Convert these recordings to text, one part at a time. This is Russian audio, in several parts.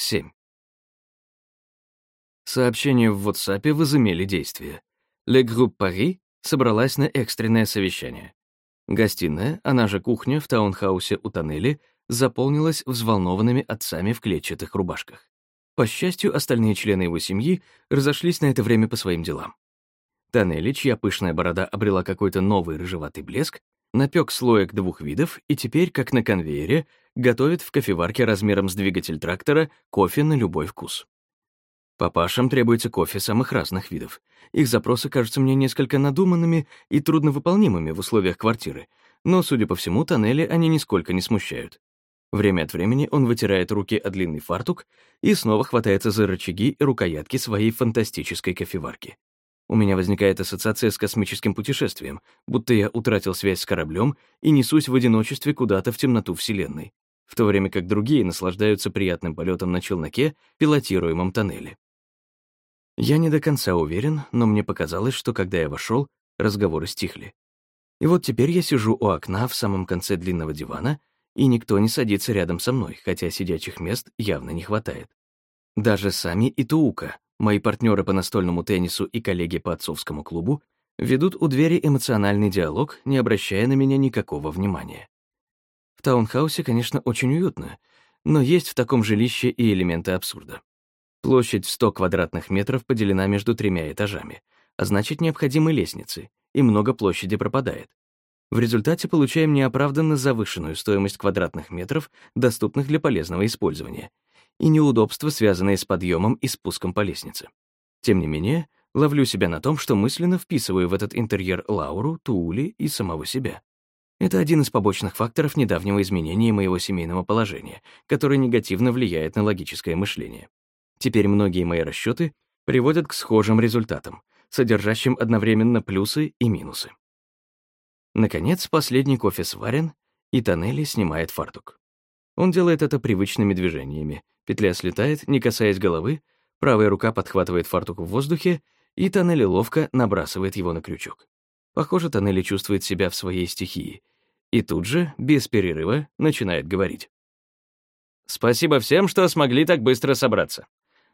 7. Сообщения в WhatsApp возымели действие. Le Groupe Paris собралась на экстренное совещание. Гостиная, она же кухня в таунхаусе у тоннели, заполнилась взволнованными отцами в клетчатых рубашках. По счастью, остальные члены его семьи разошлись на это время по своим делам. Тоннели, чья пышная борода обрела какой-то новый рыжеватый блеск, напек слоек двух видов и теперь, как на конвейере, готовит в кофеварке размером с двигатель трактора кофе на любой вкус. Папашам требуется кофе самых разных видов. Их запросы кажутся мне несколько надуманными и трудновыполнимыми в условиях квартиры, но, судя по всему, тоннели они нисколько не смущают. Время от времени он вытирает руки о длинный фартук и снова хватается за рычаги и рукоятки своей фантастической кофеварки. У меня возникает ассоциация с космическим путешествием, будто я утратил связь с кораблем и несусь в одиночестве куда-то в темноту Вселенной, в то время как другие наслаждаются приятным полетом на челноке, пилотируемом тоннеле. Я не до конца уверен, но мне показалось, что когда я вошел, разговоры стихли. И вот теперь я сижу у окна в самом конце длинного дивана, и никто не садится рядом со мной, хотя сидячих мест явно не хватает. Даже сами Итуука, Мои партнеры по настольному теннису и коллеги по отцовскому клубу ведут у двери эмоциональный диалог, не обращая на меня никакого внимания. В таунхаусе, конечно, очень уютно, но есть в таком жилище и элементы абсурда. Площадь в 100 квадратных метров поделена между тремя этажами, а значит, необходимы лестницы, и много площади пропадает. В результате получаем неоправданно завышенную стоимость квадратных метров, доступных для полезного использования, и неудобства, связанные с подъемом и спуском по лестнице. Тем не менее, ловлю себя на том, что мысленно вписываю в этот интерьер Лауру, Туули и самого себя. Это один из побочных факторов недавнего изменения моего семейного положения, который негативно влияет на логическое мышление. Теперь многие мои расчеты приводят к схожим результатам, содержащим одновременно плюсы и минусы. Наконец, последний кофе сварен, и Тоннели снимает фартук. Он делает это привычными движениями. Петля слетает, не касаясь головы, правая рука подхватывает фартук в воздухе, и Тоннели ловко набрасывает его на крючок. Похоже, Тоннели чувствует себя в своей стихии. И тут же, без перерыва, начинает говорить. «Спасибо всем, что смогли так быстро собраться.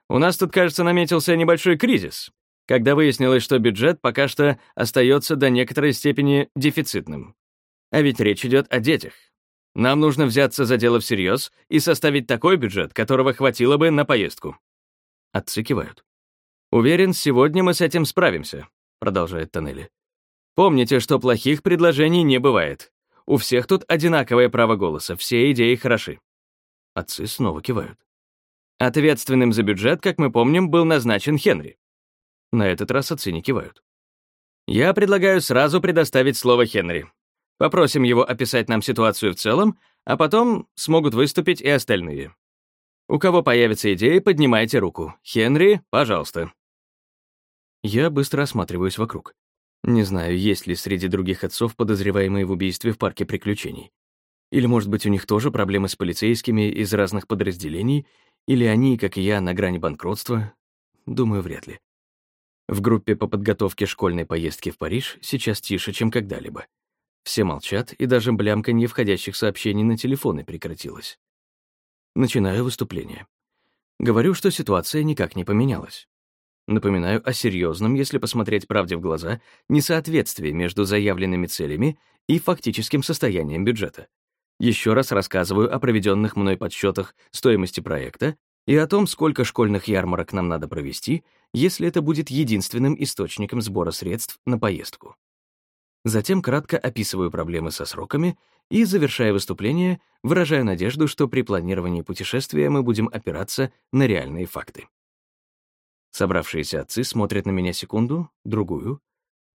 У нас тут, кажется, наметился небольшой кризис, когда выяснилось, что бюджет пока что остается до некоторой степени дефицитным. А ведь речь идет о детях. Нам нужно взяться за дело всерьез и составить такой бюджет, которого хватило бы на поездку». Отцы кивают. «Уверен, сегодня мы с этим справимся», — продолжает Тоннели. «Помните, что плохих предложений не бывает. У всех тут одинаковое право голоса, все идеи хороши». Отцы снова кивают. Ответственным за бюджет, как мы помним, был назначен Хенри. На этот раз отцы не кивают. Я предлагаю сразу предоставить слово Хенри. Попросим его описать нам ситуацию в целом, а потом смогут выступить и остальные. У кого появится идея, поднимайте руку. Хенри, пожалуйста. Я быстро осматриваюсь вокруг. Не знаю, есть ли среди других отцов подозреваемые в убийстве в парке приключений. Или, может быть, у них тоже проблемы с полицейскими из разных подразделений, или они, как и я, на грани банкротства? Думаю, вряд ли. В группе по подготовке школьной поездки в Париж сейчас тише, чем когда-либо. Все молчат, и даже блямканье входящих сообщений на телефоны прекратилось. Начинаю выступление. Говорю, что ситуация никак не поменялась. Напоминаю о серьезном, если посмотреть правде в глаза, несоответствии между заявленными целями и фактическим состоянием бюджета. Еще раз рассказываю о проведенных мной подсчетах стоимости проекта и о том, сколько школьных ярмарок нам надо провести, если это будет единственным источником сбора средств на поездку. Затем кратко описываю проблемы со сроками и, завершая выступление, выражаю надежду, что при планировании путешествия мы будем опираться на реальные факты. Собравшиеся отцы смотрят на меня секунду, другую,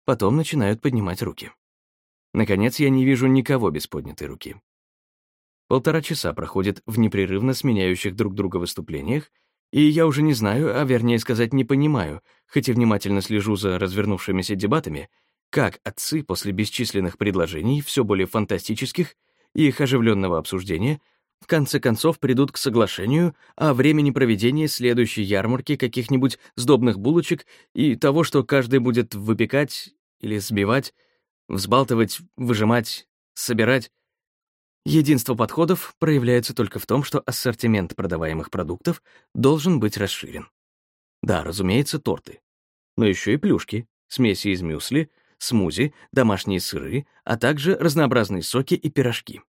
потом начинают поднимать руки. Наконец, я не вижу никого без поднятой руки. Полтора часа проходит в непрерывно сменяющих друг друга выступлениях, и я уже не знаю, а вернее сказать, не понимаю, хоть и внимательно слежу за развернувшимися дебатами, как отцы после бесчисленных предложений, все более фантастических, и их оживленного обсуждения, в конце концов придут к соглашению о времени проведения следующей ярмарки каких-нибудь сдобных булочек и того, что каждый будет выпекать или сбивать, взбалтывать, выжимать, собирать. Единство подходов проявляется только в том, что ассортимент продаваемых продуктов должен быть расширен. Да, разумеется, торты. Но еще и плюшки, смеси из мюсли, смузи, домашние сыры, а также разнообразные соки и пирожки.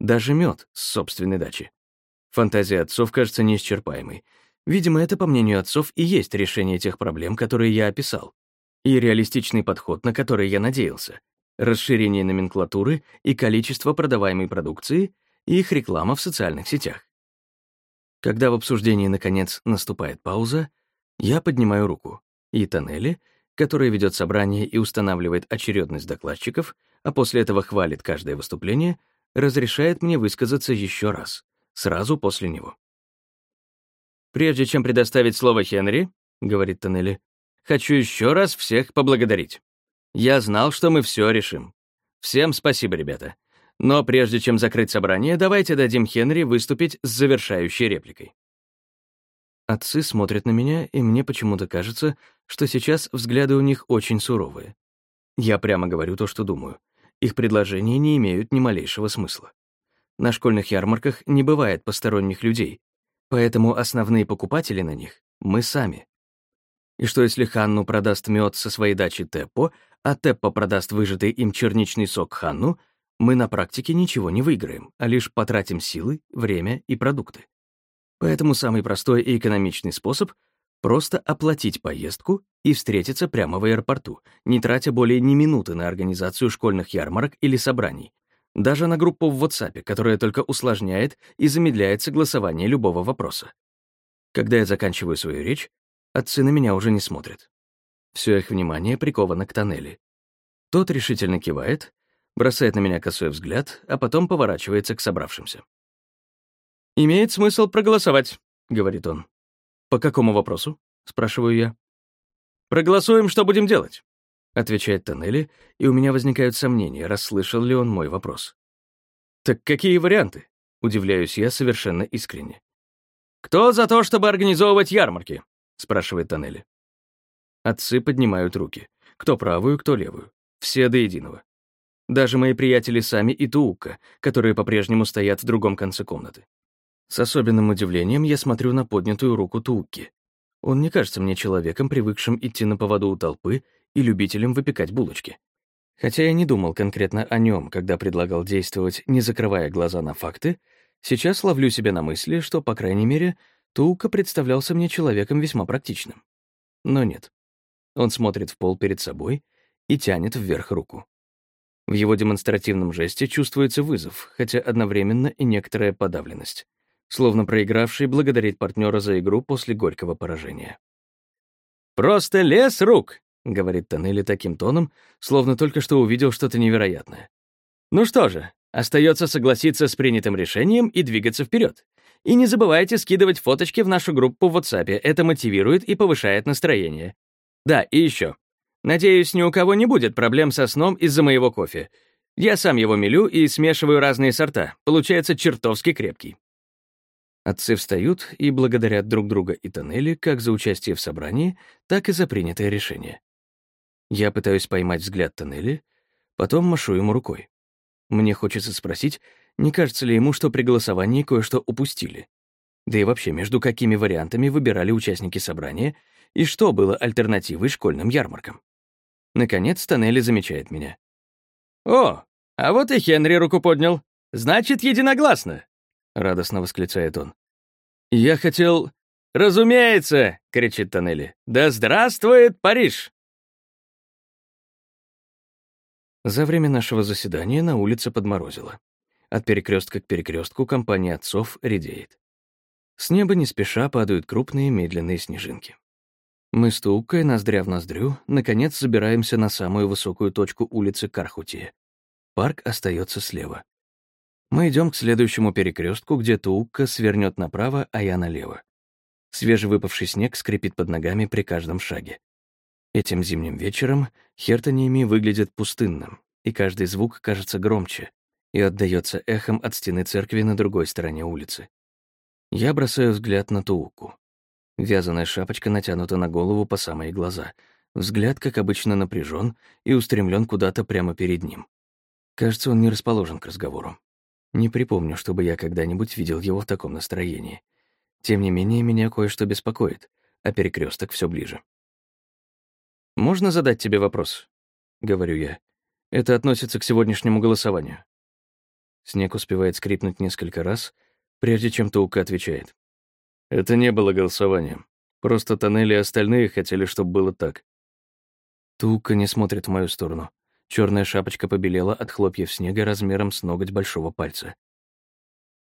Даже мед с собственной дачи. Фантазия отцов кажется неисчерпаемой. Видимо, это, по мнению отцов, и есть решение тех проблем, которые я описал. И реалистичный подход, на который я надеялся. Расширение номенклатуры и количество продаваемой продукции и их реклама в социальных сетях. Когда в обсуждении, наконец, наступает пауза, я поднимаю руку, и Тоннели, который ведет собрание и устанавливает очередность докладчиков, а после этого хвалит каждое выступление, разрешает мне высказаться еще раз, сразу после него. «Прежде чем предоставить слово Хенри», — говорит Тоннели, «хочу еще раз всех поблагодарить. Я знал, что мы все решим. Всем спасибо, ребята. Но прежде чем закрыть собрание, давайте дадим Хенри выступить с завершающей репликой». Отцы смотрят на меня, и мне почему-то кажется, что сейчас взгляды у них очень суровые. Я прямо говорю то, что думаю. Их предложения не имеют ни малейшего смысла. На школьных ярмарках не бывает посторонних людей, поэтому основные покупатели на них — мы сами. И что если Ханну продаст мед со своей дачи Теппо, а Теппо продаст выжатый им черничный сок Ханну, мы на практике ничего не выиграем, а лишь потратим силы, время и продукты. Поэтому самый простой и экономичный способ — просто оплатить поездку и встретиться прямо в аэропорту, не тратя более ни минуты на организацию школьных ярмарок или собраний, даже на группу в WhatsApp, которая только усложняет и замедляет согласование любого вопроса. Когда я заканчиваю свою речь, отцы на меня уже не смотрят. Все их внимание приковано к тоннели. Тот решительно кивает, бросает на меня косой взгляд, а потом поворачивается к собравшимся. «Имеет смысл проголосовать», — говорит он. «По какому вопросу?» — спрашиваю я. «Проголосуем, что будем делать», — отвечает Тоннели, и у меня возникают сомнения, расслышал ли он мой вопрос. «Так какие варианты?» — удивляюсь я совершенно искренне. «Кто за то, чтобы организовывать ярмарки?» — спрашивает Тоннели. Отцы поднимают руки. Кто правую, кто левую. Все до единого. Даже мои приятели Сами и Туука, которые по-прежнему стоят в другом конце комнаты. С особенным удивлением я смотрю на поднятую руку Туукки. Он не кажется мне человеком, привыкшим идти на поводу у толпы и любителем выпекать булочки. Хотя я не думал конкретно о нем, когда предлагал действовать, не закрывая глаза на факты, сейчас ловлю себя на мысли, что, по крайней мере, Туука представлялся мне человеком весьма практичным. Но нет. Он смотрит в пол перед собой и тянет вверх руку. В его демонстративном жесте чувствуется вызов, хотя одновременно и некоторая подавленность словно проигравший благодарит партнера за игру после горького поражения. «Просто лес рук!» — говорит Тоннели таким тоном, словно только что увидел что-то невероятное. «Ну что же, остается согласиться с принятым решением и двигаться вперед. И не забывайте скидывать фоточки в нашу группу в WhatsApp, это мотивирует и повышает настроение. Да, и еще. Надеюсь, ни у кого не будет проблем со сном из-за моего кофе. Я сам его мелю и смешиваю разные сорта, получается чертовски крепкий. Отцы встают и благодарят друг друга и Тоннели как за участие в собрании, так и за принятое решение. Я пытаюсь поймать взгляд Тоннели, потом машу ему рукой. Мне хочется спросить, не кажется ли ему, что при голосовании кое-что упустили? Да и вообще, между какими вариантами выбирали участники собрания и что было альтернативой школьным ярмаркам? Наконец, Тоннели замечает меня. «О, а вот и Хенри руку поднял. Значит, единогласно!» — радостно восклицает он. «Я хотел...» «Разумеется!» — кричит Тоннели. «Да здравствует Париж!» За время нашего заседания на улице подморозило. От перекрестка к перекрестку компания отцов редеет. С неба не спеша падают крупные медленные снежинки. Мы, стукая ноздря в ноздрю, наконец забираемся на самую высокую точку улицы Кархутия. Парк остается слева. Мы идем к следующему перекрестку, где Туукка свернет направо, а я налево. Свежевыпавший снег скрипит под ногами при каждом шаге. Этим зимним вечером Хертониями выглядит пустынным, и каждый звук кажется громче и отдаётся эхом от стены церкви на другой стороне улицы. Я бросаю взгляд на Тууку. Вязаная шапочка натянута на голову по самые глаза. Взгляд, как обычно, напряжен и устремлен куда-то прямо перед ним. Кажется, он не расположен к разговору. Не припомню, чтобы я когда-нибудь видел его в таком настроении. Тем не менее, меня кое-что беспокоит, а перекресток все ближе. «Можно задать тебе вопрос?» — говорю я. «Это относится к сегодняшнему голосованию». Снег успевает скрипнуть несколько раз, прежде чем Тука отвечает. «Это не было голосованием. Просто тоннели и остальные хотели, чтобы было так». Тука не смотрит в мою сторону. Черная шапочка побелела от хлопьев снега размером с ноготь большого пальца.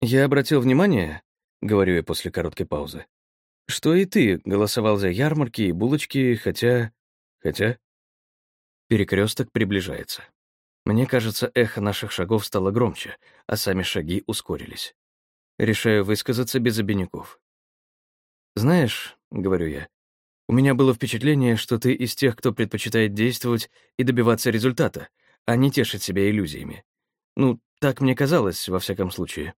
«Я обратил внимание», — говорю я после короткой паузы, «что и ты голосовал за ярмарки и булочки, хотя... хотя...» Перекресток приближается. Мне кажется, эхо наших шагов стало громче, а сами шаги ускорились. Решаю высказаться без обиняков. «Знаешь», — говорю я, у меня было впечатление, что ты из тех, кто предпочитает действовать и добиваться результата, а не тешить себя иллюзиями. Ну, так мне казалось, во всяком случае.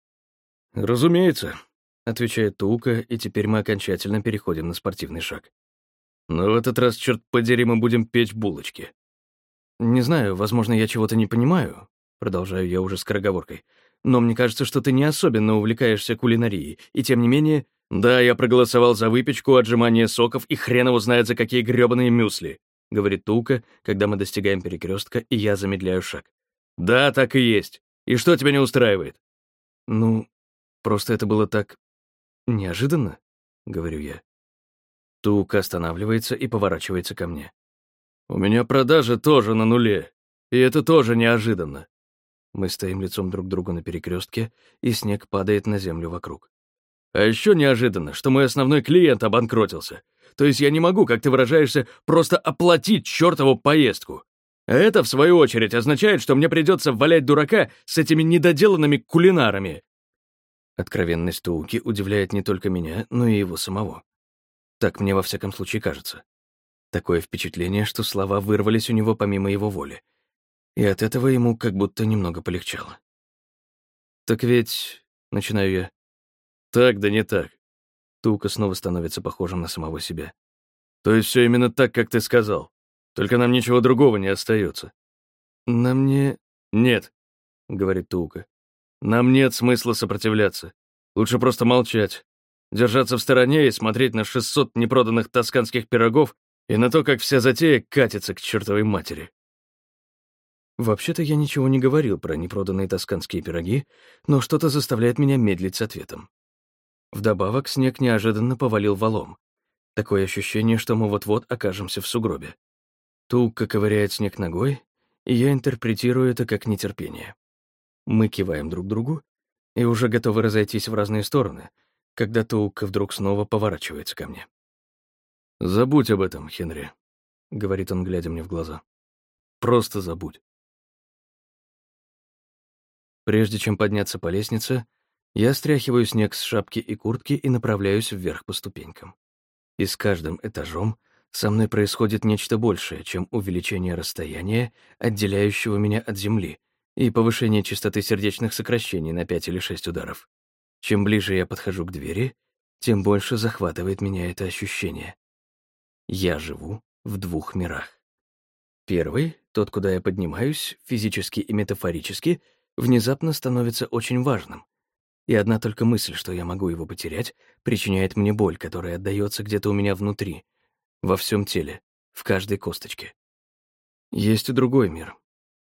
«Разумеется», — отвечает Тука, и теперь мы окончательно переходим на спортивный шаг. «Но в этот раз, черт подери, мы будем печь булочки». «Не знаю, возможно, я чего-то не понимаю», — продолжаю я уже скороговоркой, «но мне кажется, что ты не особенно увлекаешься кулинарией, и тем не менее «Да, я проголосовал за выпечку, отжимание соков и хрен его знает за какие грёбаные мюсли», — говорит Тука, когда мы достигаем перекрестка, и я замедляю шаг. «Да, так и есть. И что тебя не устраивает?» «Ну, просто это было так... неожиданно», — говорю я. Тука останавливается и поворачивается ко мне. «У меня продажи тоже на нуле, и это тоже неожиданно». Мы стоим лицом друг к другу на перекрестке, и снег падает на землю вокруг. А еще неожиданно, что мой основной клиент обанкротился. То есть я не могу, как ты выражаешься, просто оплатить чертову поездку. А это, в свою очередь, означает, что мне придется валять дурака с этими недоделанными кулинарами. Откровенность Тууки удивляет не только меня, но и его самого. Так мне во всяком случае кажется. Такое впечатление, что слова вырвались у него помимо его воли. И от этого ему как будто немного полегчало. «Так ведь...» — начинаю я. Так, да не так. Тука снова становится похожим на самого себя. То есть все именно так, как ты сказал. Только нам ничего другого не остается. Нам не... Нет, говорит Тука. Нам нет смысла сопротивляться. Лучше просто молчать. Держаться в стороне и смотреть на 600 непроданных тосканских пирогов и на то, как вся затея катится к чертовой матери. Вообще-то я ничего не говорил про непроданные тосканские пироги, но что-то заставляет меня медлить с ответом. Вдобавок снег неожиданно повалил валом. Такое ощущение, что мы вот-вот окажемся в сугробе. Тука ковыряет снег ногой, и я интерпретирую это как нетерпение. Мы киваем друг другу и уже готовы разойтись в разные стороны, когда Тука вдруг снова поворачивается ко мне. «Забудь об этом, Хенри», — говорит он, глядя мне в глаза. «Просто забудь». Прежде чем подняться по лестнице, я стряхиваю снег с шапки и куртки и направляюсь вверх по ступенькам. И с каждым этажом со мной происходит нечто большее, чем увеличение расстояния, отделяющего меня от земли, и повышение частоты сердечных сокращений на 5 или 6 ударов. Чем ближе я подхожу к двери, тем больше захватывает меня это ощущение. Я живу в двух мирах. Первый, тот, куда я поднимаюсь, физически и метафорически, внезапно становится очень важным — и одна только мысль, что я могу его потерять, причиняет мне боль, которая отдаётся где-то у меня внутри, во всем теле, в каждой косточке. Есть и другой мир,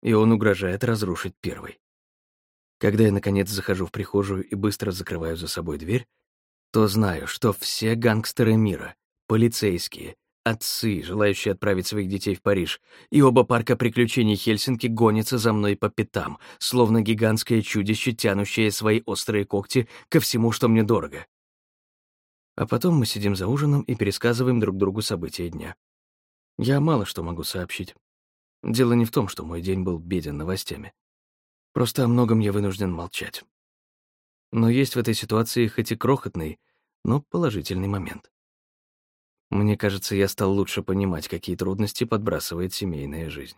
и он угрожает разрушить первый. Когда я, наконец, захожу в прихожую и быстро закрываю за собой дверь, то знаю, что все гангстеры мира, полицейские, Отцы, желающие отправить своих детей в Париж, и оба парка приключений Хельсинки гонятся за мной по пятам, словно гигантское чудище, тянущее свои острые когти ко всему, что мне дорого. А потом мы сидим за ужином и пересказываем друг другу события дня. Я мало что могу сообщить. Дело не в том, что мой день был беден новостями. Просто о многом я вынужден молчать. Но есть в этой ситуации хоть и крохотный, но положительный момент. Мне кажется, я стал лучше понимать, какие трудности подбрасывает семейная жизнь.